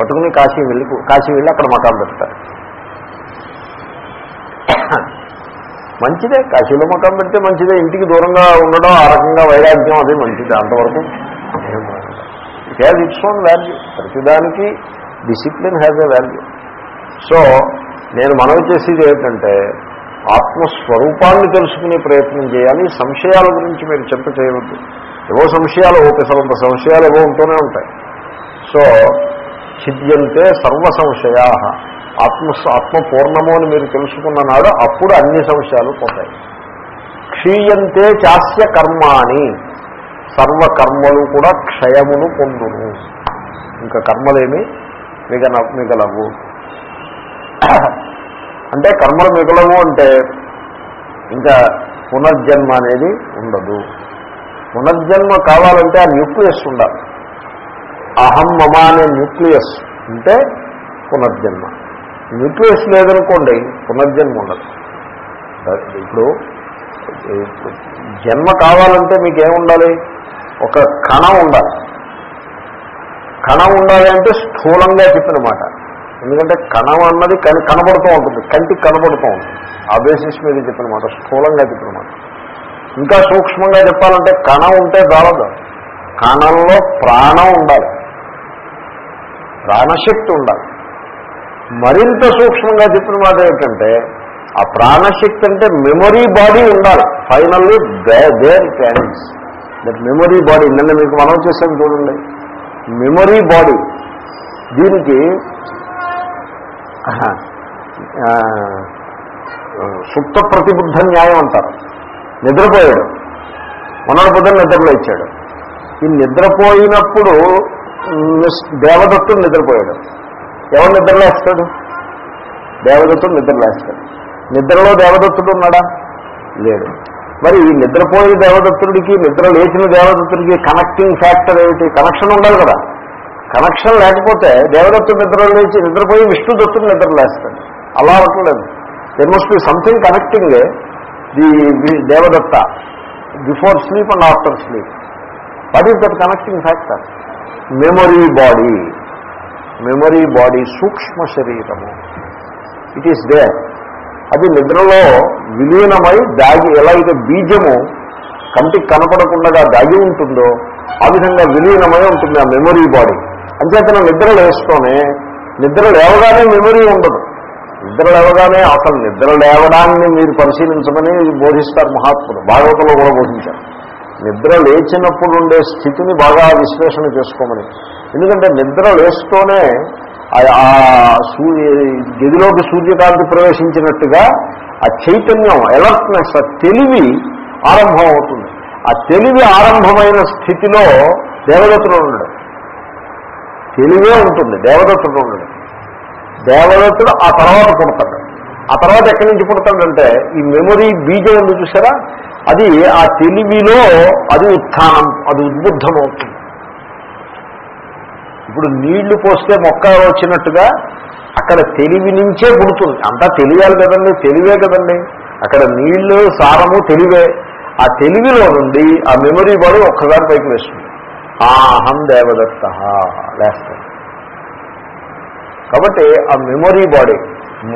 Speaker 1: పట్టుకుని కాశీ వెళ్ళి కాశీ వెళ్ళి అక్కడ మకాలు పెడతారు. మంచిదే కాశీలో మకాం పెడితే మంచిదే ఇంటికి దూరంగా ఉండడం ఆ రకంగా వైరాగ్యం అది మంచిది అంతవరకు it has its own value ప్రతిదానికి discipline has a value so నేను మనవి చేసేది ఏంటంటే ఆత్మస్వరూపాన్ని తెలుసుకునే ప్రయత్నం చేయాలి సంశయాల గురించి మీరు చెప్ప చేయవద్దు. ఏవో సంశయాలు ఓపెసరంత సంశయాలు ఏవో ఉంటూనే ఉంటాయి. సో ఛిద్యంతే సర్వ సంశయా ఆత్మ ఆత్మపూర్ణము అని మీరు తెలుసుకున్న నాడు అప్పుడు అన్ని సంశయాలు పోతాయి. క్షీయంతే చాస్య కర్మాణి. సర్వకర్మలు కూడా క్షయమును పొందును. ఇంకా కర్మలేమి? మిగన మిగలవు. అంటే కర్మలు మిగలవు అంటే ఇంకా పునర్జన్మ అనేది ఉండదు. పునర్జన్మ కావాలంటే ఆ న్యూక్లియస్ ఉండాలి అహం మమ అనే న్యూక్లియస్ ఉంటే పునర్జన్మ. న్యూక్లియస్ లేదనుకోండి పునర్జన్మ ఉండదు. ఇప్పుడు జన్మ కావాలంటే మీకేముండాలి ఒక కణం ఉండాలి. కణం ఉండాలి అంటే స్థూలంగా చెప్పినమాట ఎందుకంటే కణం అన్నది కనబడుతూ ఉంటుంది. కంటికి కనబడుతూ ఉంటుంది. ఆ బేసిస్ మీద చెప్పినమాట స్థూలంగా చెప్పినమాట ఇంకా సూక్ష్మంగా చెప్పాలంటే కణం ఉంటే చాలదు. కణంలో ప్రాణం ఉండాలి. ప్రాణశక్తి ఉండాలి. మరింత సూక్ష్మంగా చెప్పిన మాట ఏంటంటే ఆ ప్రాణశక్తి అంటే మెమొరీ బాడీ ఉండాలి. Finally there comes that memory body నిన్న మీకు మనం చేసాం చూడండి. మెమొరీ బాడీ దీనికి సుప్త ప్రతిబుద్ధ న్యాయం అంటారు. నిద్రపోయాడు. మొన్నటి పొద్దున్న నిద్రలో ఇచ్చాడు ఈ నిద్రపోయినప్పుడు దేవదత్తుడు నిద్రపోయాడు. ఎవరు నిద్రలేస్తాడు దేవదత్తుడు నిద్రలేస్తాడు నిద్రలో దేవదత్తుడు ఉన్నాడా? లేడు. మరి ఈ నిద్రపోయిన దేవదత్తుడికి నిద్ర లేచిన దేవదత్తుడికి కనెక్టింగ్ ఫ్యాక్టర్ ఏమిటి? కనెక్షన్ ఉండాలి కదా. కనెక్షన్ లేకపోతే దేవదత్తుడు నిద్ర లేచి నిద్రపోయి విష్ణుదత్తుడు నిద్రలేస్తాడు అలా అవ్వట్లేదు. There must be something connecting the Devadatta. Before sleep and after sleep what is that connecting factor memory body memory body సూక్ష్మ శరీరము. ఇట్ ఈస్ దేర్ అది నిద్రలో విలీనమై దాగి ఎలా అయితే బీజము కంటికి కనపడకుండా దాగి ఉంటుందో ఆ విధంగా విలీనమై ఉంటుంది ఆ మెమొరీ బాడీ అంచేతన నిద్ర లేస్తూనే నిద్ర లేవగానే మెమొరీ ఉండదు. నిద్ర లేవగానే అసలు నిద్ర లేవడాన్ని మీరు పరిశీలించమని బోధిస్తారు మహాత్ముడు భాగవతంలో కూడా బోధించారు. నిద్ర లేచినప్పుడు ఉండే స్థితిని బాగా విశ్లేషణ చేసుకోమని. ఎందుకంటే నిద్ర లేస్తూనే ఆ సూర్య గదిలోకి సూర్యకాంతి ప్రవేశించినట్టుగా ఆ చైతన్యం అలర్ట్నెస్ ఆ తెలివి ఆరంభం అవుతుంది ఆ తెలివి ఆరంభమైన స్థితిలో దేవదత్తుడు ఉండడు తెలివే ఉంటుంది దేవదత్తుడు ఉండడు దేవదత్తుడు ఆ తర్వాత పుడతాడు. ఆ తర్వాత ఎక్కడి నుంచి పుడతాడంటే ఈ మెమొరీ బీజం ఉంది చూసారా? అది ఆ తెలివిలో అది ఉత్థానం అది ఉద్బుద్ధమవుతుంది. ఇప్పుడు నీళ్ళు పోస్తే మొక్క వచ్చినట్టుగా అక్కడ తెలివి నుంచే పుడుతుంది అంతా తెలియాలి కదండి తెలివే కదండి. అక్కడ నీళ్ళు సారము తెలివే. ఆ తెలివిలో నుండి ఆ మెమరీ బాడీ ఒక్కసారి పైకి వేస్తుంది. ఆహం దేవదత్త లేస్తాడు కాబట్టి ఆ మెమరీ బాడీ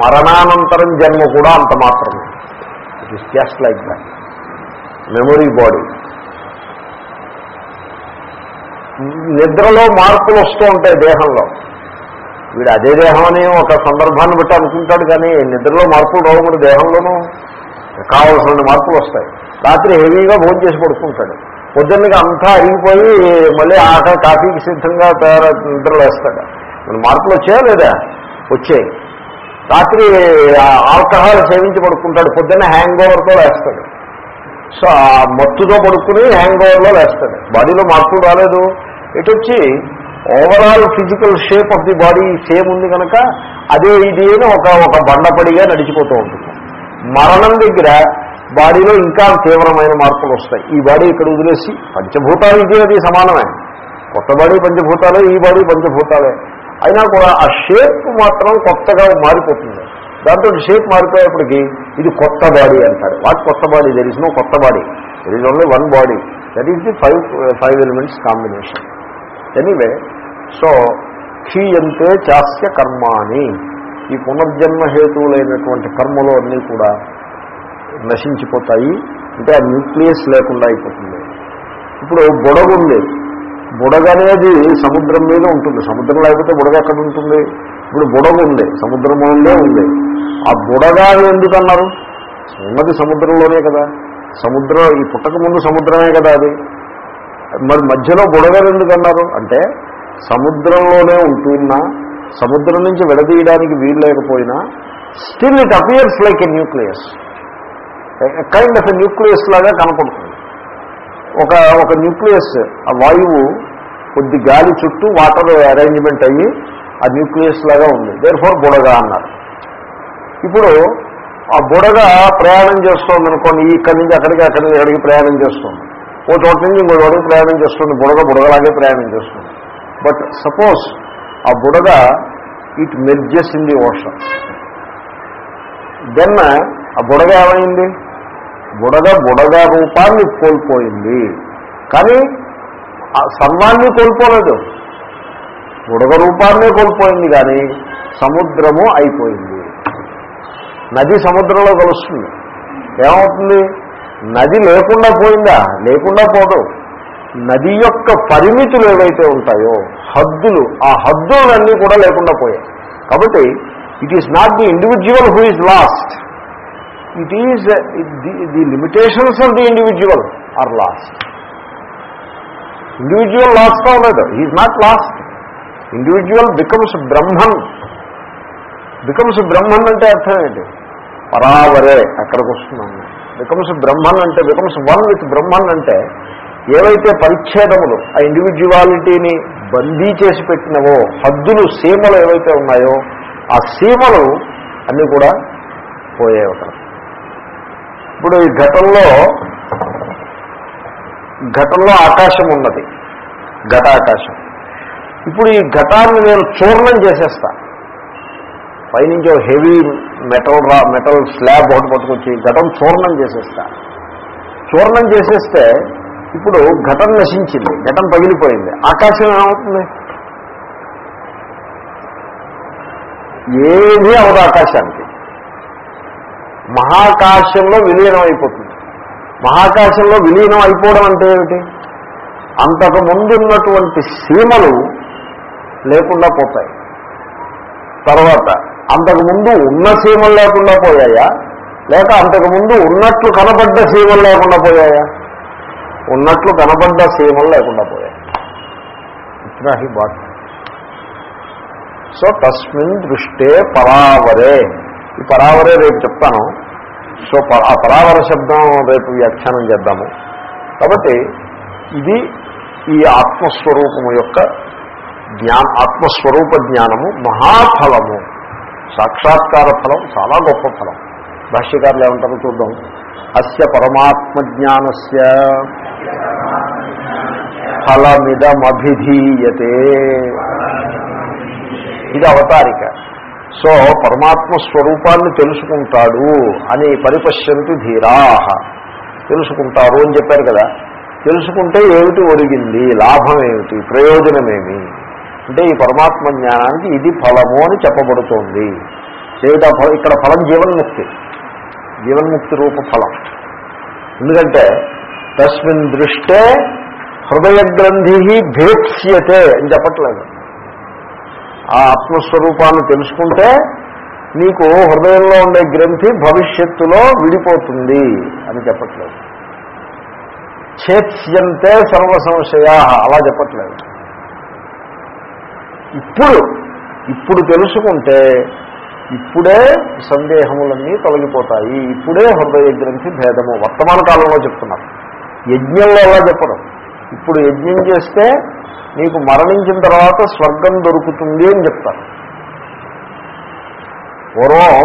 Speaker 1: మరణానంతరం జన్మ కూడా అంత మాత్రమే. It is just like that memory body. నిద్రలో మార్పులు వస్తూ ఉంటాయి దేహంలో. వీడు అదే దేహం అని ఒక సందర్భాన్ని బట్టి అనుకుంటాడు కానీ నిద్రలో మార్పులు రావు దేహంలోనూ. కావలసిన మార్పులు వస్తాయి. రాత్రి హెవీగా భోజనం చేసి పడుకుంటాడు. పొద్దున్నగా అంతా అరిగిపోయి మళ్ళీ ఆట కాఫీకి సిద్ధంగా తయారు నిద్రలేస్తాడు మన మార్పులు వచ్చాయా లేదా? వచ్చాయి. రాత్రి ఆల్కహాల్ సేవించి పడుకుంటాడు. పొద్దున్న హ్యాంగ్ ఓవర్తో వేస్తాడు సో ఆ మత్తుతో పడుకుని హ్యాంగ్ ఓవర్లో వేస్తాడు. బాడీలో మార్పులు రాలేదు. ఇటు వచ్చి overall physical shape of the body same ఉంది కనుక అదే ఇది అని ఒక ఒక బండపడిగా నడిచిపోతూ ఉంటుంది. మరణం దగ్గర బాడీలో ఇంకా తీవ్రమైన మార్పులు వస్తాయి. ఈ బాడీ ఇక్కడ వదిలేసి పంచభూతాలు ఇది అది సమానమే. కొత్త బాడీ పంచభూతాలే ఈ బాడీ పంచభూతాలే. అయినా కూడా ఆ షేప్ మాత్రం కొత్తగా మారిపోతుంది. దాంతో షేప్ మారిపోయేప్పటికీ ఇది కొత్త బాడీ అంటారు. వాట్ కొత్త బాడీ దెర్ ఇస్ నో కొత్త body there is only one body that is the five five elements combination anyway so క్షీయంతే చాస్య కర్మాని ఈ పునర్జన్మ హేతువులైనటువంటి కర్మలు అన్నీ కూడా నశించిపోతాయి. అంటే ఆ న్యూక్లియస్ లేకుండా అయిపోతుంది. ఇప్పుడు బుడగుండేది బుడగ అనేది సముద్రం మీద ఉంటుంది. సముద్రం లేకపోతే బుడగ ఎక్కడ ఉంటుంది? ఇప్పుడు బుడగ ఉంది. సముద్రంలోనే ఉంది. ఆ బుడగ అని ఉన్నది సముద్రంలోనే కదా. సముద్రం ఈ పుట్టక ముందు సముద్రమే కదా అది. మరి మధ్యలో బుడగలు ఎందుకన్నారు అంటే సముద్రంలోనే ఉంటున్నా సముద్రం నుంచి విడదీయడానికి వీలు లేకపోయినా still it appears like a nucleus kind of a nucleus లాగా కనపడుతుంది. ఒక ఒక న్యూక్లియస్ ఆ వాయువు కొద్ది గాలి చుట్టూ వాటర్ అరేంజ్మెంట్ అయ్యి ఆ న్యూక్లియస్ లాగా ఉంది. దేర్ ఫోర్ బుడగ అన్నారు. ఇప్పుడు ఆ బుడగ ప్రయాణం చేస్తుంది అనుకోండి ఇక్కడి నుంచి అక్కడికి అక్కడి నుంచి అక్కడికి ప్రయాణం చేస్తుంది. ఓ చోట నుంచి ఇంకో చోటకి ప్రయాణం చేస్తుంది బుడగ బుడగలాగే ప్రయాణం చేస్తుంది. బట్ సపోజ్ ఆ బుడగ it merges in the ocean then ఆ బుడగ ఏమైంది? బుడగ బుడగ రూపాన్ని కోల్పోయింది. కానీ ఆ సర్వాన్ని కోల్పోలేదు. బుడగ రూపాన్నే కోల్పోయింది కానీ సముద్రము అయిపోయింది. నది సముద్రంలో కలుస్తుంది. ఏమవుతుంది? నది లేకుండా పోయిందా? లేకుండా పోదు. నది యొక్క పరిమితులు ఏవైతే ఉంటాయో హద్దులు ఆ హద్దులన్నీ కూడా లేకుండా పోయాయి. కాబట్టి it is not the individual who is lost it is the limitations of the individual are lost individual lost అవ్వలేదు he is not lost individual becomes Brahman becomes Brahman అంటే అర్థం ఏంటి? పరావరే అక్కడికి వస్తున్నాము. బికమ్స్ బ్రహ్మన్ అంటే బికమ్స్ వన్ విత్ బ్రహ్మన్ అంటే ఏవైతే పరిచ్ఛేదములు ఆ ఇండివిజువాలిటీని బందీ చేసి పెట్టినవో హద్దులు సీమలు ఏవైతే ఉన్నాయో ఆ సీమలు అన్నీ కూడా పోయాయి ఇప్పుడు ఈ ఘటంలో ఘటంలో ఆకాశం ఉన్నది. ఘట ఆకాశం. ఇప్పుడు ఈ ఘటాన్ని నేను చూర్ణం చేసేస్తా. పైనుంచి heavy metal raw metal slab ఒకటి పట్టుకొచ్చి ఘటం చూర్ణం చేసేస్తా. చూర్ణం చేసేస్తే ఇప్పుడు ఘటం నశించింది ఘటం పగిలిపోయింది. ఆకాశం ఏమవుతుంది? ఏమీ అవదు ఆకాశానికి. మహాకాశంలో విలీనం అయిపోతుంది. మహాకాశంలో విలీనం అయిపోవడం అంటే ఏమిటి? అంతకు ముందున్నటువంటి సీమలు లేకుండా పోతాయి. తర్వాత అంతకుముందు ఉన్న సీమలు లేకుండా పోయాయా? లేక అంతకుముందు ఉన్నట్లు కనబడ్డ సీమలు లేకుండా పోయాయా? ఉన్నట్లు కనబడ్డ సీమలు లేకుండా పోయాయి. ఇట్లా బాట్ సో తస్మిన్ దృష్టే పరావరే. ఈ పరావరే రేపు చెప్తాను. సో ఆ పరావర శబ్దం రేపు వ్యాఖ్యానం చేద్దాము. కాబట్టి ఇది ఈ ఆత్మస్వరూపము యొక్క జ్ఞాన ఆత్మస్వరూప జ్ఞానము మహాఫలము. సాక్షాత్కార ఫలం చాలా గొప్ప ఫలం. భాష్యకారులు ఏమంటారో చూద్దాం. అస్య పరమాత్మ ఫలమిదమభిధీయతే. ఇది అవతారిక. సో పరమాత్మ స్వరూపాన్ని తెలుసుకుంటాడు అని పరిపశ్యంతి ధీరాహ తెలుసుకుంటారు అని చెప్పారు కదా. తెలుసుకుంటే ఏమిటి ఒరిగింది? లాభం ఏమిటి ప్రయోజనమేమి? అంటే ఈ పరమాత్మ జ్ఞానానికి ఇది ఫలము అని చెప్పబడుతోంది. ఏమిటా ఫలం ఇక్కడ ఫలం జీవన్ముక్తి. జీవన్ముక్తి రూప ఫలం. ఎందుకంటే తస్మిన్ దృష్టే హృదయ గ్రంథి భేత్స్యతే అని చెప్పట్లేదు. ఆ ఆత్మస్వరూపాన్ని తెలుసుకుంటే నీకు హృదయంలో ఉండే గ్రంథి భవిష్యత్తులో విడిపోతుంది అని చెప్పట్లేదు. ఛేత్స్యంతే సర్వ సంశయా అలా చెప్పట్లేదు. ఇప్పుడు ఇప్పుడు తెలుసుకుంటే ఇప్పుడే సందేహములన్నీ తొలగిపోతాయి. ఇప్పుడే హృదయ గ్రంథి భేదము. వర్తమాన కాలంలో చెప్తున్నారు. యజ్ఞంలో అలా చెప్పడం ఇప్పుడు యజ్ఞం చేస్తే నీకు మరణించిన తర్వాత స్వర్గం దొరుకుతుంది అని చెప్తారు. పూర్వం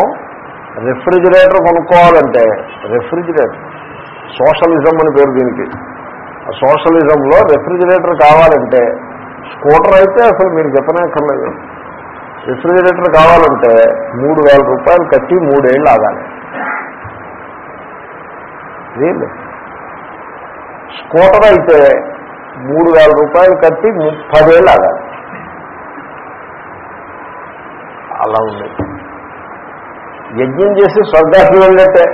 Speaker 1: రెఫ్రిజిరేటర్ కొనుక్కోవాలంటే రెఫ్రిజిరేటర్ సోషలిజం అని పేరు దీనికి. ఆ సోషలిజంలో రెఫ్రిజిరేటర్ కావాలంటే స్కూటర్ అయితే అసలు మీరు చెప్పనక్కర్లేదు. రిఫ్రిజిరేటర్ కావాలంటే మూడు వేల రూపాయలు కట్టి మూడేళ్ళు ఆగాలి. స్కూటర్ అయితే మూడు వేల రూపాయలు కట్టి ముప్పదేళ్ళు ఆగాలి అలా ఉంది. యజ్ఞం చేసి స్వర్గానికి వెళ్ళట్టే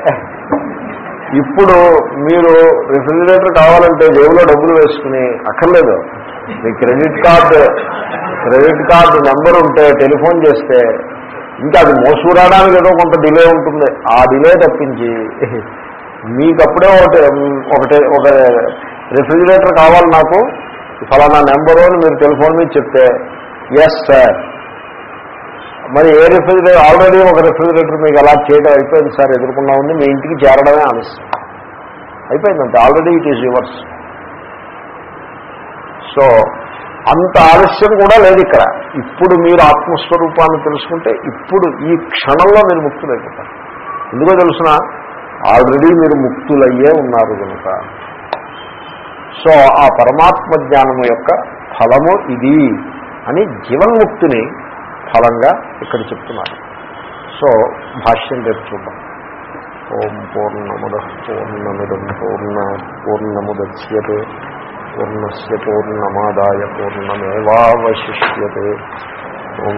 Speaker 1: ఇప్పుడు మీరు రిఫ్రిజిరేటర్ కావాలంటే జేబులో డబ్బులు వేసుకుని అక్కర్లేదు. మీ credit card credit card number ఉంటే టెలిఫోన్ చేస్తే ఇంకా అది మోసూరాడానికి ఏదో కొంత డిలే ఉంటుంది. ఆ డిలే తప్పించి మీకప్పుడే ఒకటి ఒకటి ఒక రిఫ్రిజిరేటర్ కావాలి నాకు ఫలానా నెంబరు అని మీరు టెలిఫోన్ మీద చెప్తే ఎస్ సార్ మరి ఏ రిఫ్రిజిరేటర్ ఆల్రెడీ ఒక రిఫ్రిజిరేటర్ మీకు అలా చేయడం అయిపోయింది సార్ ఎదుర్కొన్నా ఉంది మీ ఇంటికి చేరడమే ఆలస్యం. అయిపోయిందంటే. Already it is yours so అంత ఆలస్యం కూడా లేదు ఇక్కడ. ఇప్పుడు మీరు ఆత్మస్వరూపాన్ని తెలుసుకుంటే ఇప్పుడు ఈ క్షణంలో మీరు ముక్తులైపోతారు. ఎందుకో తెలుసిన? ఆల్రెడీ మీరు ముక్తులయ్యే ఉన్నారు కనుక. సో ఆ పరమాత్మ జ్ఞానము యొక్క ఫలము ఇది అని జీవన్ముక్తిని ఫలంగా ఇక్కడ చెప్తున్నారు. సో భాష్యం రేపు చూద్దాం. ఓం పూర్ణముద పూర్ణమిదం పూర్ణ పూర్ణముద్యతే పూర్ణస్ పూర్ణమాదాయ పూర్ణమేవాశిష్యతే ఓం